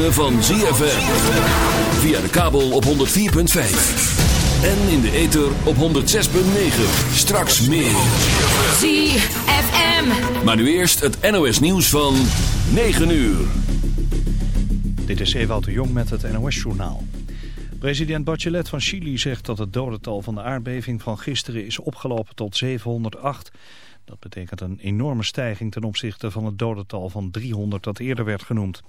Ritme van ZFM. Via de kabel op 104.5. En in de ether op 106.9. Straks meer. ZFM. Maar nu eerst het NOS nieuws van 9 uur. Dit is Ewout de Jong met het NOS-journaal. President Bachelet van Chili zegt dat het dodental van de aardbeving van gisteren is opgelopen tot 708. Dat betekent een enorme stijging ten opzichte van het dodental van 300 dat eerder werd genoemd.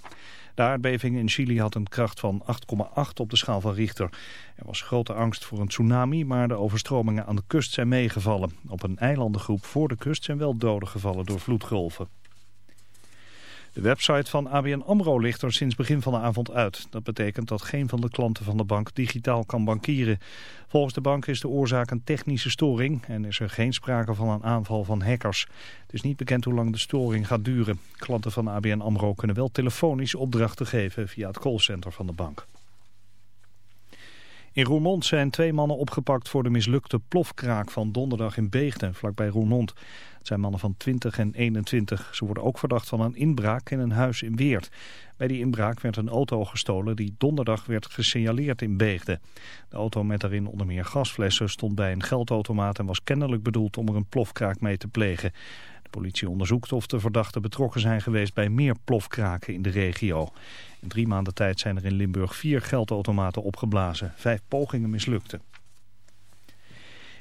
De aardbeving in Chili had een kracht van 8,8 op de schaal van Richter. Er was grote angst voor een tsunami, maar de overstromingen aan de kust zijn meegevallen. Op een eilandengroep voor de kust zijn wel doden gevallen door vloedgolven. De website van ABN AMRO ligt er sinds begin van de avond uit. Dat betekent dat geen van de klanten van de bank digitaal kan bankieren. Volgens de bank is de oorzaak een technische storing en is er geen sprake van een aanval van hackers. Het is niet bekend hoe lang de storing gaat duren. Klanten van ABN AMRO kunnen wel telefonisch opdrachten geven via het callcenter van de bank. In Roermond zijn twee mannen opgepakt voor de mislukte plofkraak van donderdag in Beegden, vlakbij Roermond. Het zijn mannen van 20 en 21. Ze worden ook verdacht van een inbraak in een huis in Weert. Bij die inbraak werd een auto gestolen die donderdag werd gesignaleerd in Beegden. De auto met daarin onder meer gasflessen stond bij een geldautomaat en was kennelijk bedoeld om er een plofkraak mee te plegen. De politie onderzoekt of de verdachten betrokken zijn geweest bij meer plofkraken in de regio. In drie maanden tijd zijn er in Limburg vier geldautomaten opgeblazen. Vijf pogingen mislukten.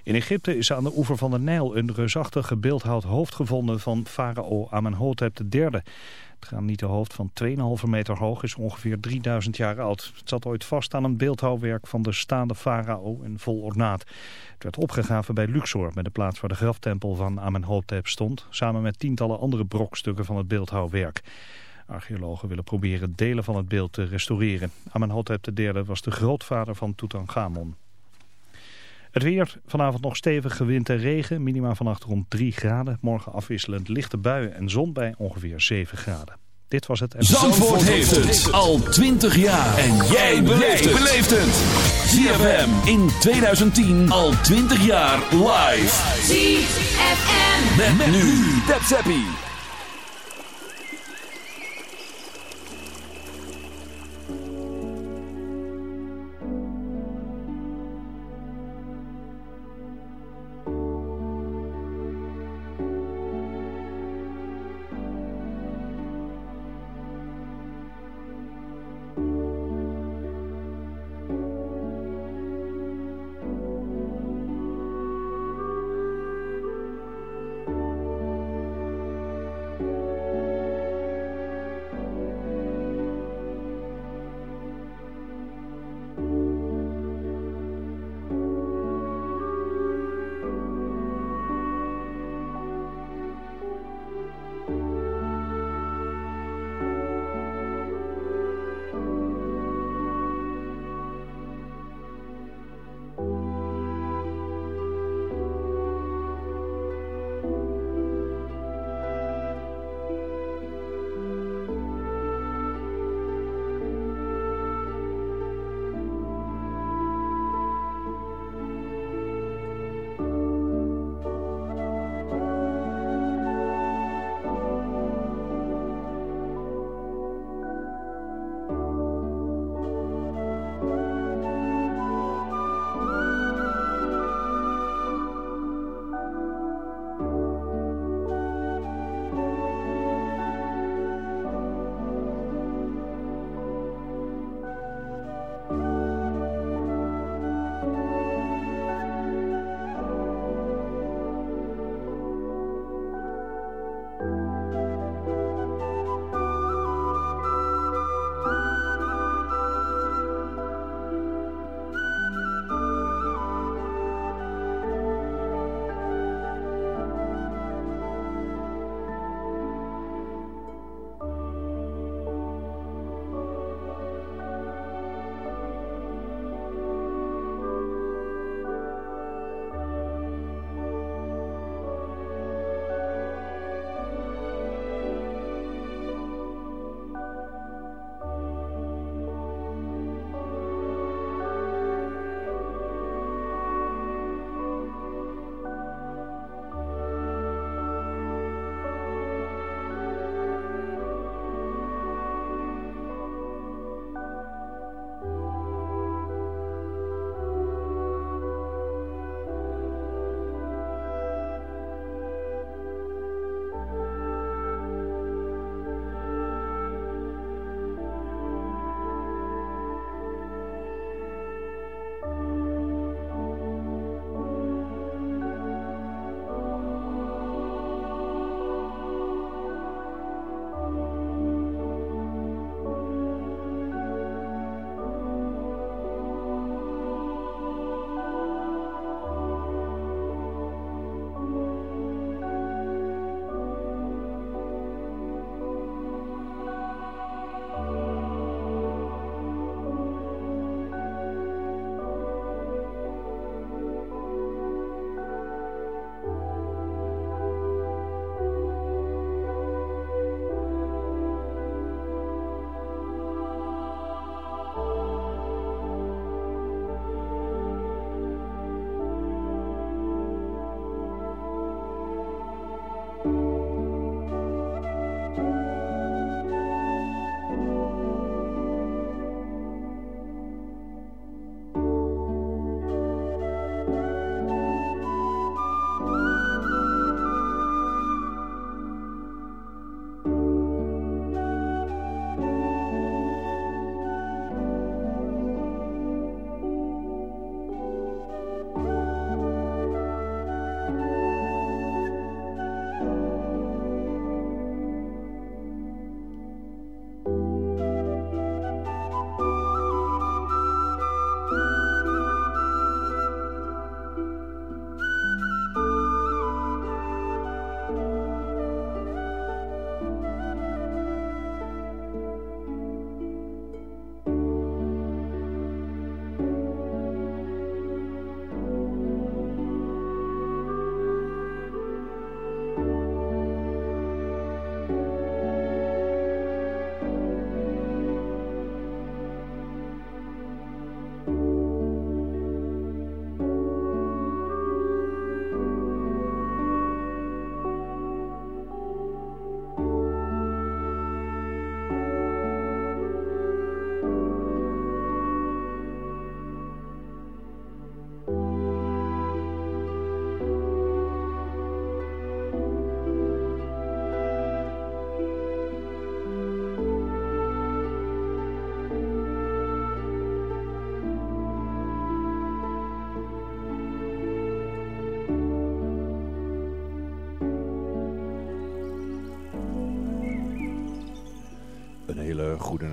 In Egypte is aan de oever van de Nijl een reusachtige beeldhoud hoofd gevonden van farao Amenhotep III. Het granieten hoofd van 2,5 meter hoog is ongeveer 3000 jaar oud. Het zat ooit vast aan een beeldhouwwerk van de staande farao en vol ornaat. Het werd opgegraven bij Luxor, bij de plaats waar de graftempel van Amenhotep stond, samen met tientallen andere brokstukken van het beeldhouwwerk. Archeologen willen proberen delen van het beeld te restaureren. Amenhotep III was de grootvader van Tutankhamon. Het weer, vanavond nog stevige wind en regen, minima vannacht rond 3 graden. Morgen afwisselend lichte buien en zon bij ongeveer 7 graden. Dit was het... Zandvoort heeft het al 20 jaar. En jij beleeft het. ZFM in 2010 al 20 jaar live. ZFM. Met, met nu. Tap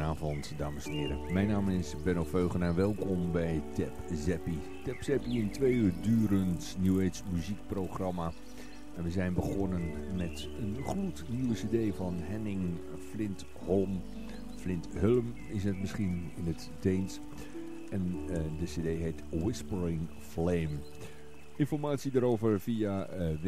Goedenavond, dames en heren. Mijn naam is Benno Veugen en welkom bij Tap Zeppi. Tap Zeppi, een twee uur durend New Age muziekprogramma. En we zijn begonnen met een goed nieuwe cd van Henning Flint Holm. Flint Hulm is het misschien in het Deens. En uh, de cd heet Whispering Flame. Informatie daarover via uh,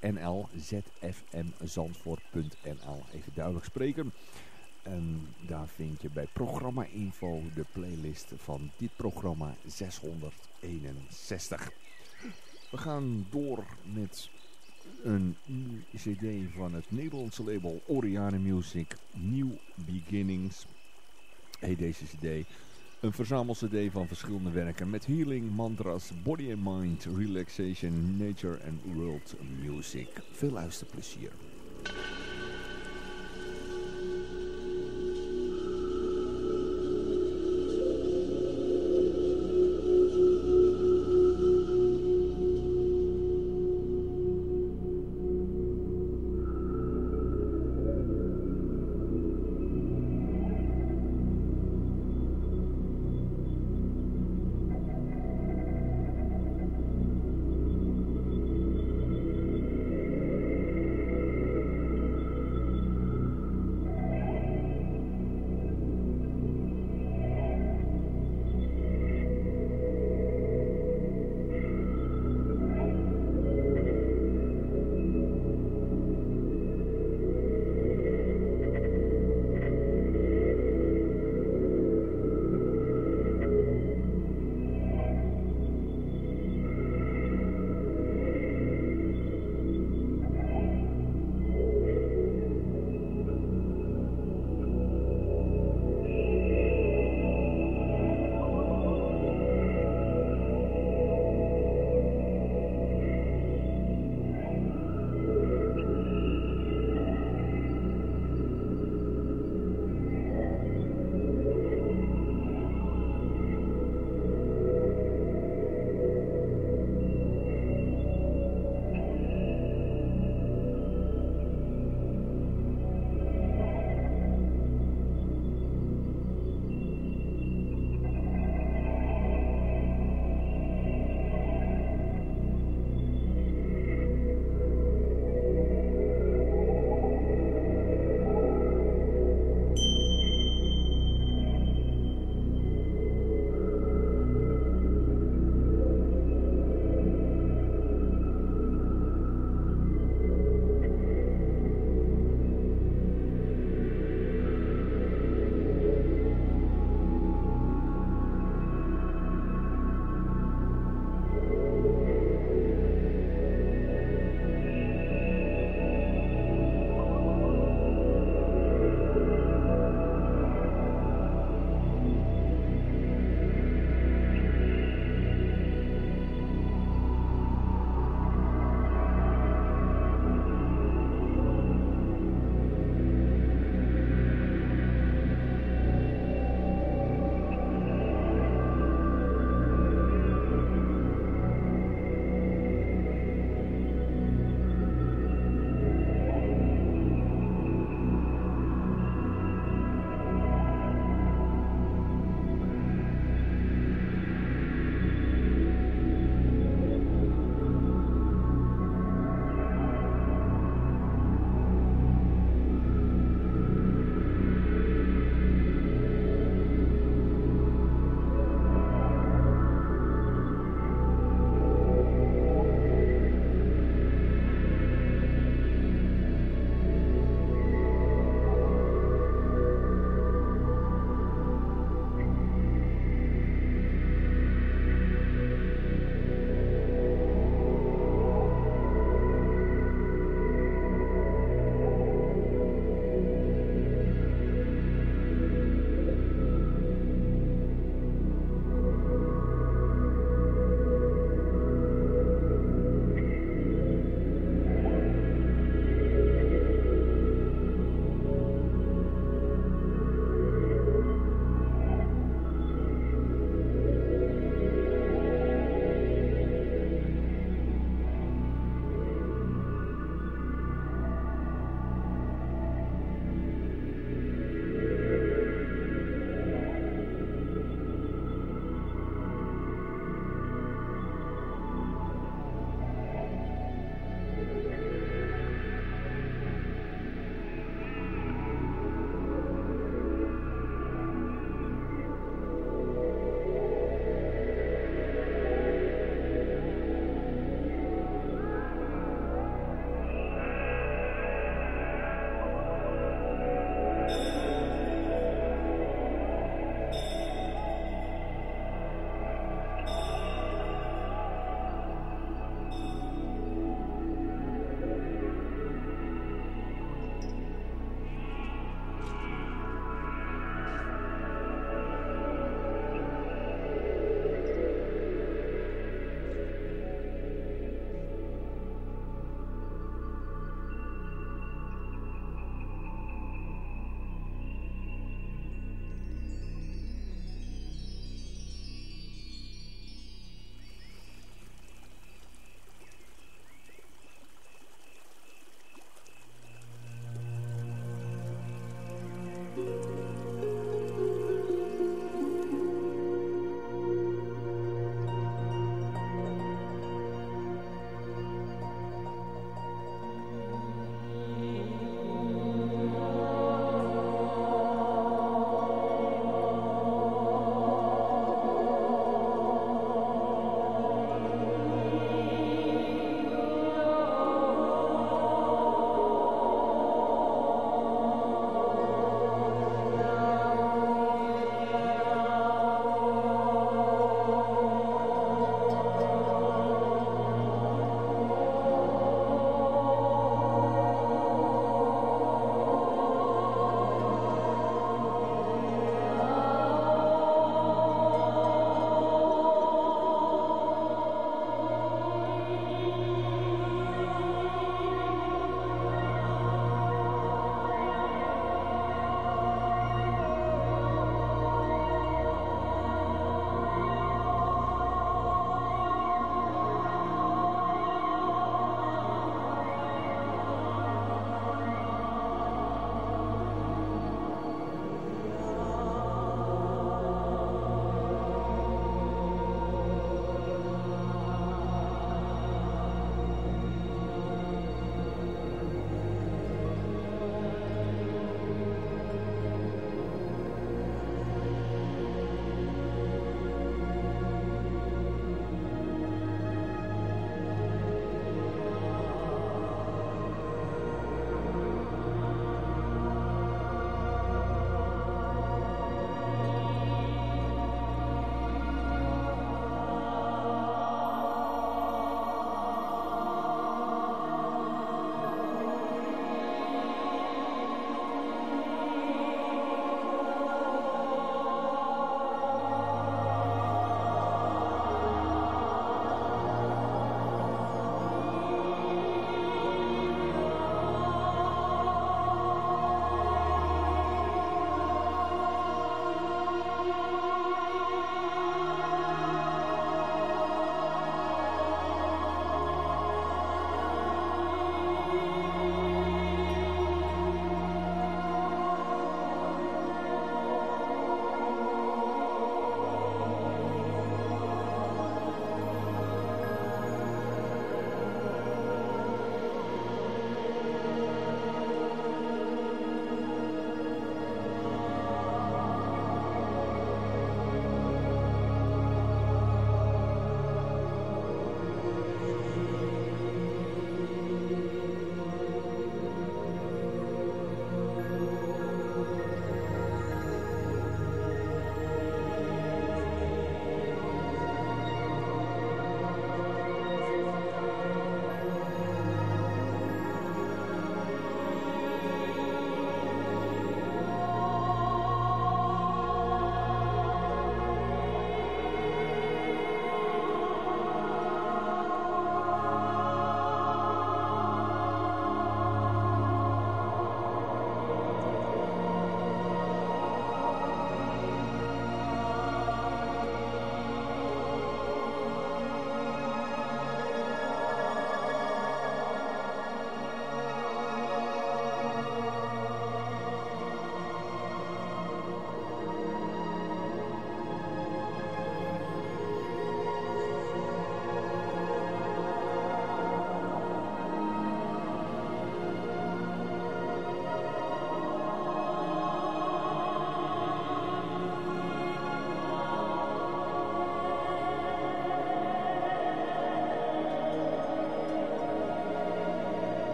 nl, zfmzandvoort.nl. Even duidelijk spreken. En daar vind je bij programma info de playlist van dit programma 661. We gaan door met een cd van het Nederlandse label Oriane Music, New Beginnings. Hey, deze cd een verzamel-cd van verschillende werken met healing, mantras, body and mind, relaxation, nature en world music. Veel luisterplezier.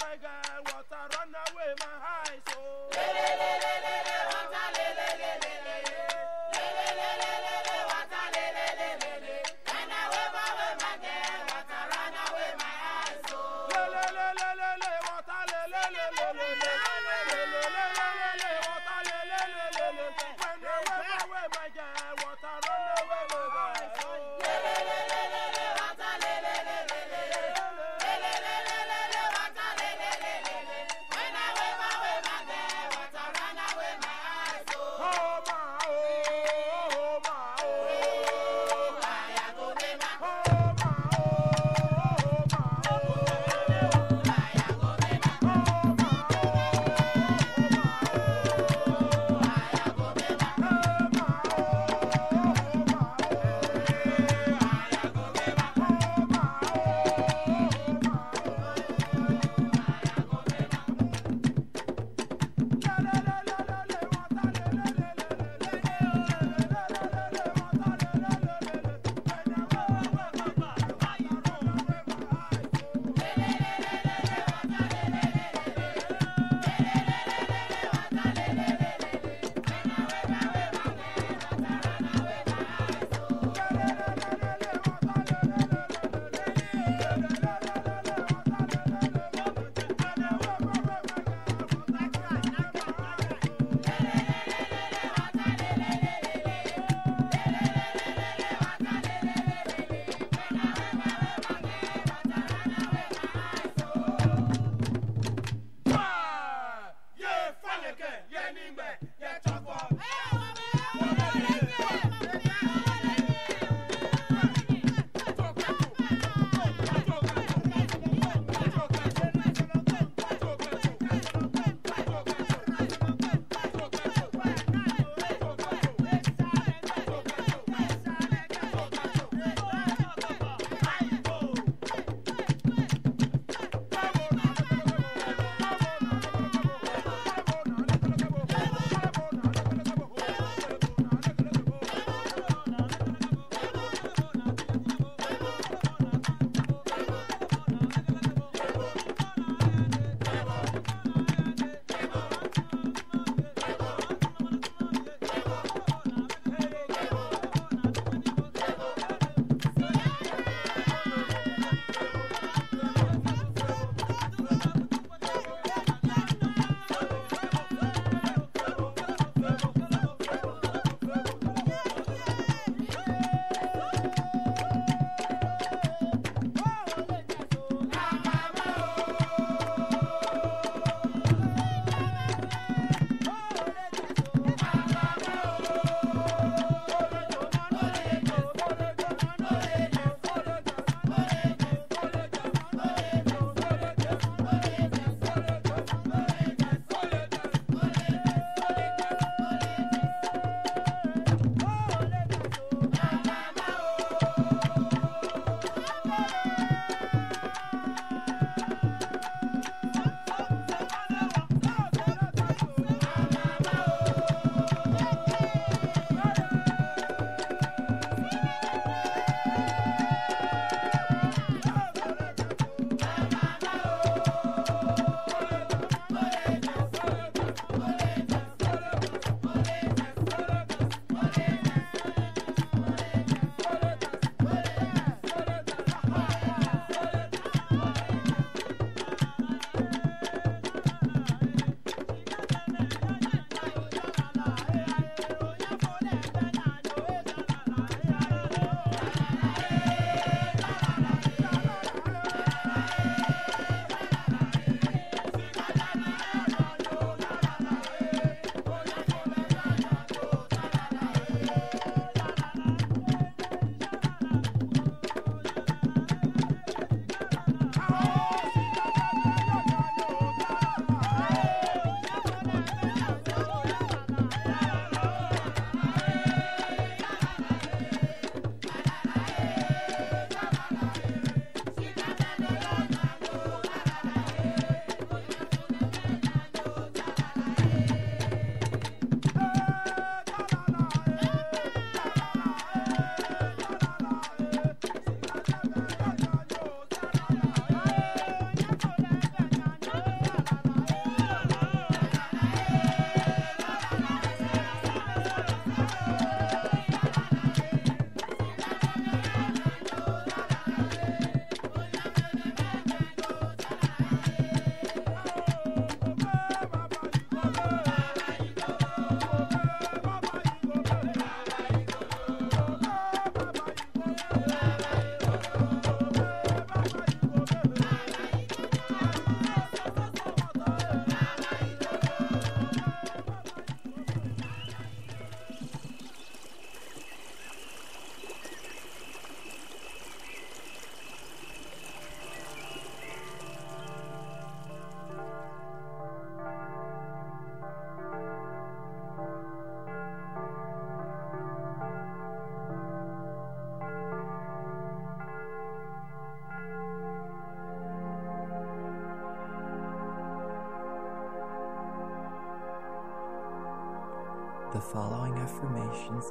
my girl, what a runaway, my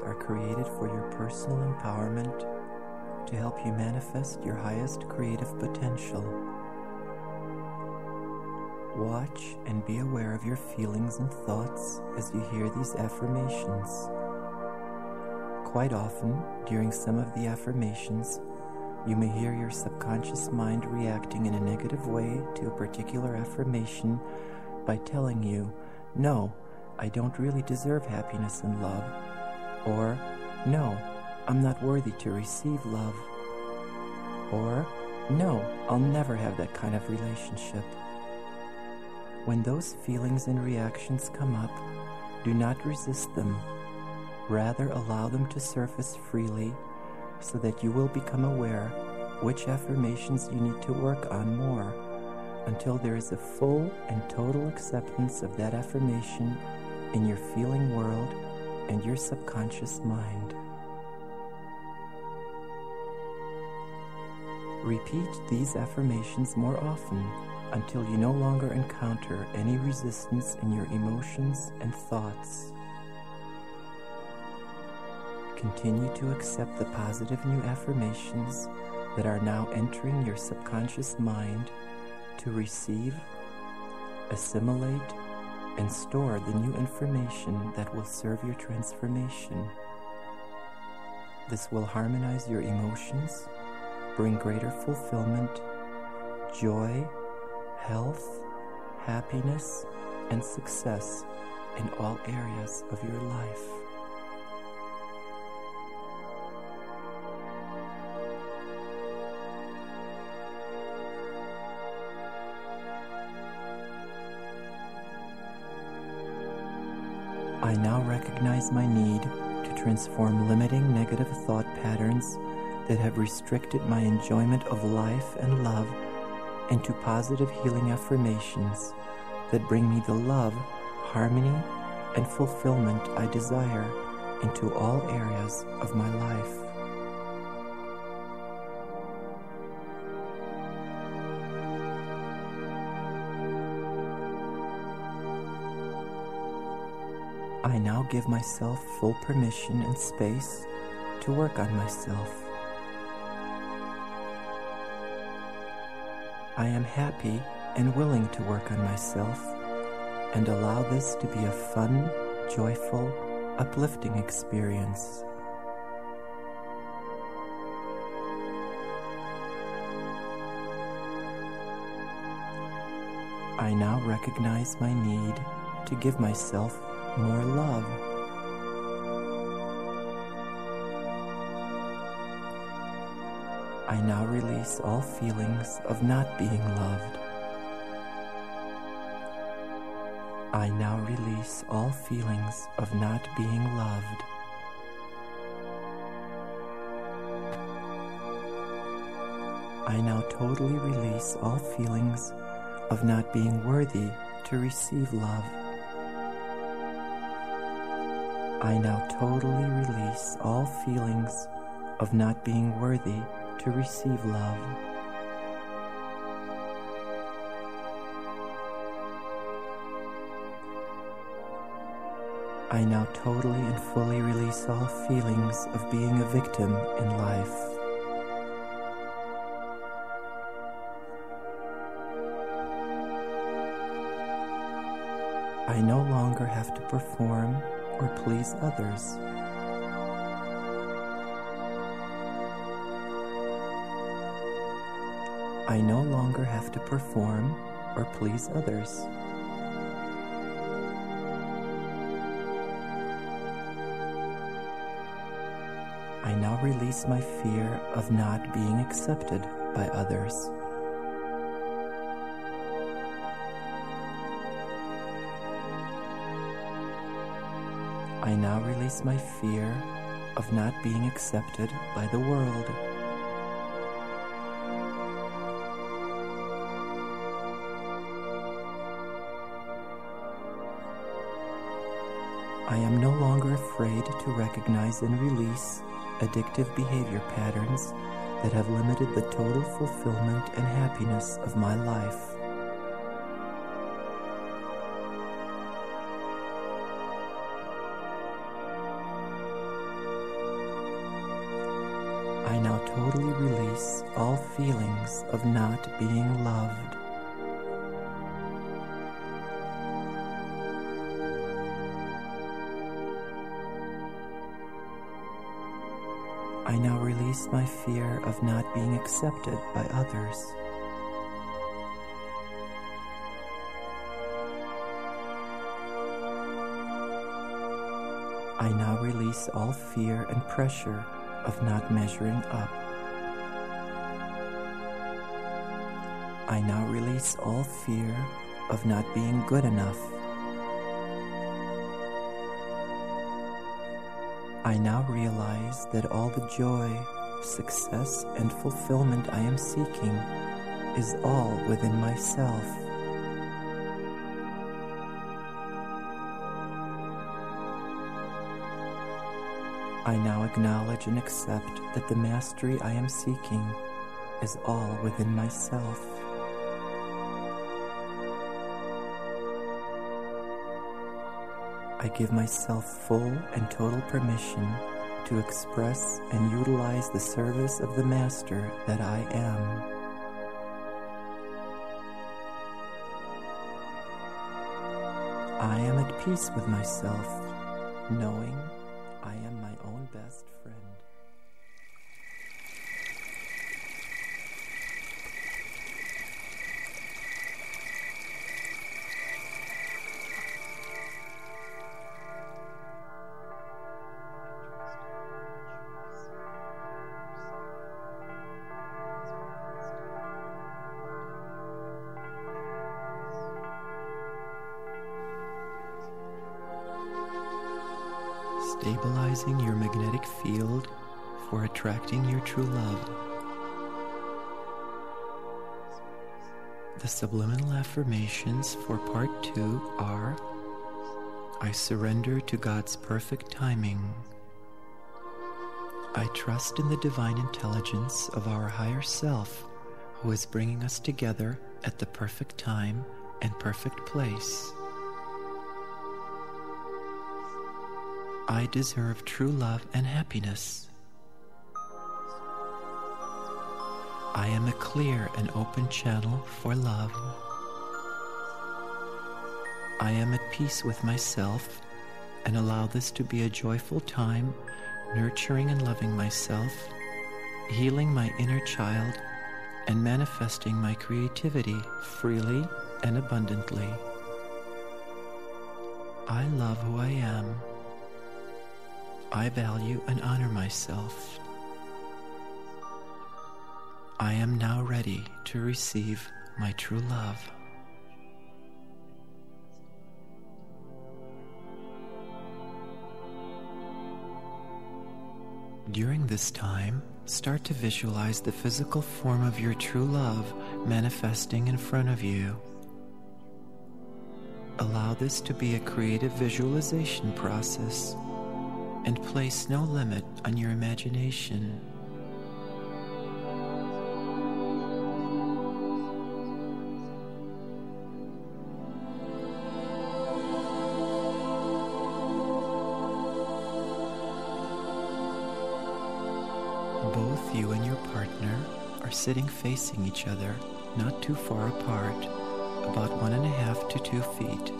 are created for your personal empowerment to help you manifest your highest creative potential. Watch and be aware of your feelings and thoughts as you hear these affirmations. Quite often, during some of the affirmations, you may hear your subconscious mind reacting in a negative way to a particular affirmation by telling you, No, I don't really deserve happiness and love. Or, No, I'm not worthy to receive love. Or, No, I'll never have that kind of relationship. When those feelings and reactions come up, do not resist them. Rather, allow them to surface freely so that you will become aware which affirmations you need to work on more until there is a full and total acceptance of that affirmation in your feeling world and your subconscious mind. Repeat these affirmations more often until you no longer encounter any resistance in your emotions and thoughts. Continue to accept the positive new affirmations that are now entering your subconscious mind to receive, assimilate, and store the new information that will serve your transformation. This will harmonize your emotions, bring greater fulfillment, joy, health, happiness, and success in all areas of your life. My need to transform limiting negative thought patterns that have restricted my enjoyment of life and love into positive healing affirmations that bring me the love, harmony, and fulfillment I desire into all areas of my life. Give myself full permission and space to work on myself. I am happy and willing to work on myself and allow this to be a fun, joyful, uplifting experience. I now recognize my need to give myself more love. I now release all feelings of not being loved. I now release all feelings of not being loved. I now totally release all feelings of not being worthy to receive love. I now totally release all feelings of not being worthy to receive love. I now totally and fully release all feelings of being a victim in life. I no longer have to perform or please others. I no longer have to perform or please others. I now release my fear of not being accepted by others. I now release my fear of not being accepted by the world. I am no longer afraid to recognize and release addictive behavior patterns that have limited the total fulfillment and happiness of my life. Feelings of not being loved. I now release my fear of not being accepted by others. I now release all fear and pressure of not measuring up. I now release all fear of not being good enough. I now realize that all the joy, success, and fulfillment I am seeking is all within myself. I now acknowledge and accept that the mastery I am seeking is all within myself. I give myself full and total permission to express and utilize the service of the Master that I am. I am at peace with myself, knowing magnetic field for attracting your true love. The subliminal affirmations for part two are I surrender to God's perfect timing. I trust in the divine intelligence of our higher self who is bringing us together at the perfect time and perfect place. I deserve true love and happiness. I am a clear and open channel for love. I am at peace with myself and allow this to be a joyful time, nurturing and loving myself, healing my inner child, and manifesting my creativity freely and abundantly. I love who I am. I value and honor myself. I am now ready to receive my true love. During this time, start to visualize the physical form of your true love manifesting in front of you. Allow this to be a creative visualization process and place no limit on your imagination. Both you and your partner are sitting facing each other, not too far apart, about one and a half to two feet.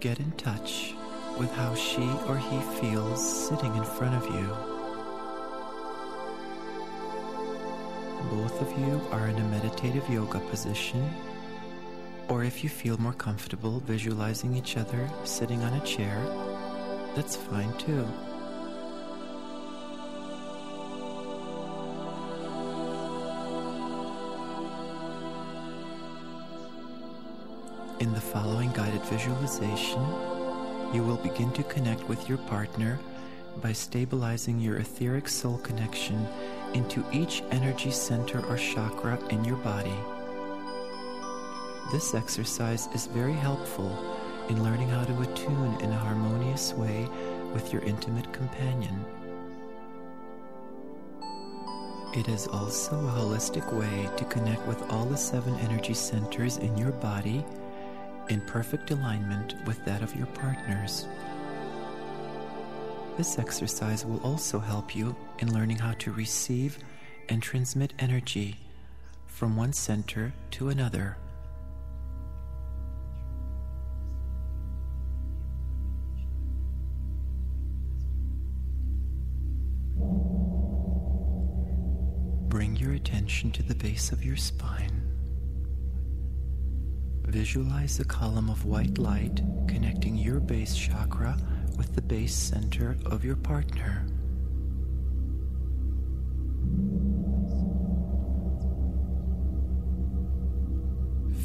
Get in touch with how she or he feels sitting in front of you. Both of you are in a meditative yoga position, or if you feel more comfortable visualizing each other sitting on a chair, that's fine too. In the following guided visualization, you will begin to connect with your partner by stabilizing your etheric soul connection into each energy center or chakra in your body. This exercise is very helpful in learning how to attune in a harmonious way with your intimate companion. It is also a holistic way to connect with all the seven energy centers in your body in perfect alignment with that of your partners. This exercise will also help you in learning how to receive and transmit energy from one center to another. Bring your attention to the base of your spine. Visualize a column of white light connecting your base chakra with the base center of your partner.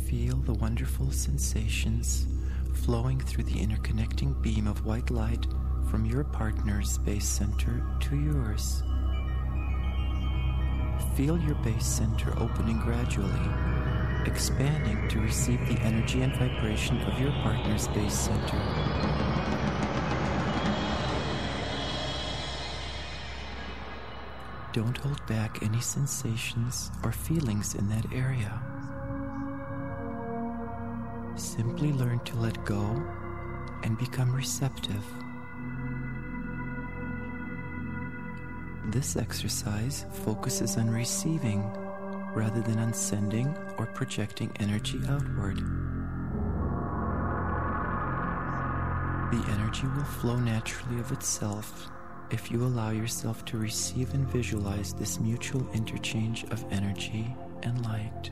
Feel the wonderful sensations flowing through the interconnecting beam of white light from your partner's base center to yours. Feel your base center opening gradually, expanding to receive the energy and vibration of your partner's base center. Don't hold back any sensations or feelings in that area. Simply learn to let go and become receptive. This exercise focuses on receiving rather than on sending or projecting energy outward. The energy will flow naturally of itself if you allow yourself to receive and visualize this mutual interchange of energy and light.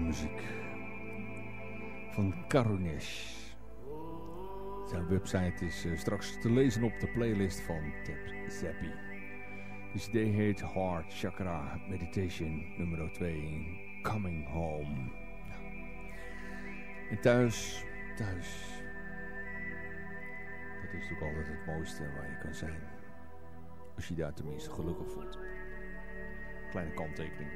Muziek. Van Karunesh. Zijn website is uh, straks te lezen op de playlist van Tap Zappi. De CD heet Heart Chakra Meditation nummer 2. Coming Home. En thuis, thuis. Dat is natuurlijk altijd het mooiste waar je kan zijn. Als je daar tenminste gelukkig voelt. Kleine kanttekening.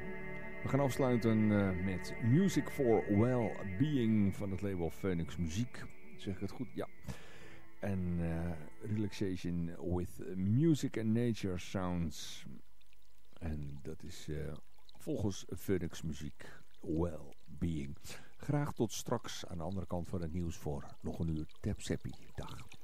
We gaan afsluiten uh, met Music for Well-Being van het label Phoenix Muziek. Zeg ik het goed? Ja. En uh, Relaxation with Music and Nature Sounds. En dat is uh, volgens Phoenix Muziek Well-Being. Graag tot straks aan de andere kant van het nieuws voor nog een uur Tap. Dag.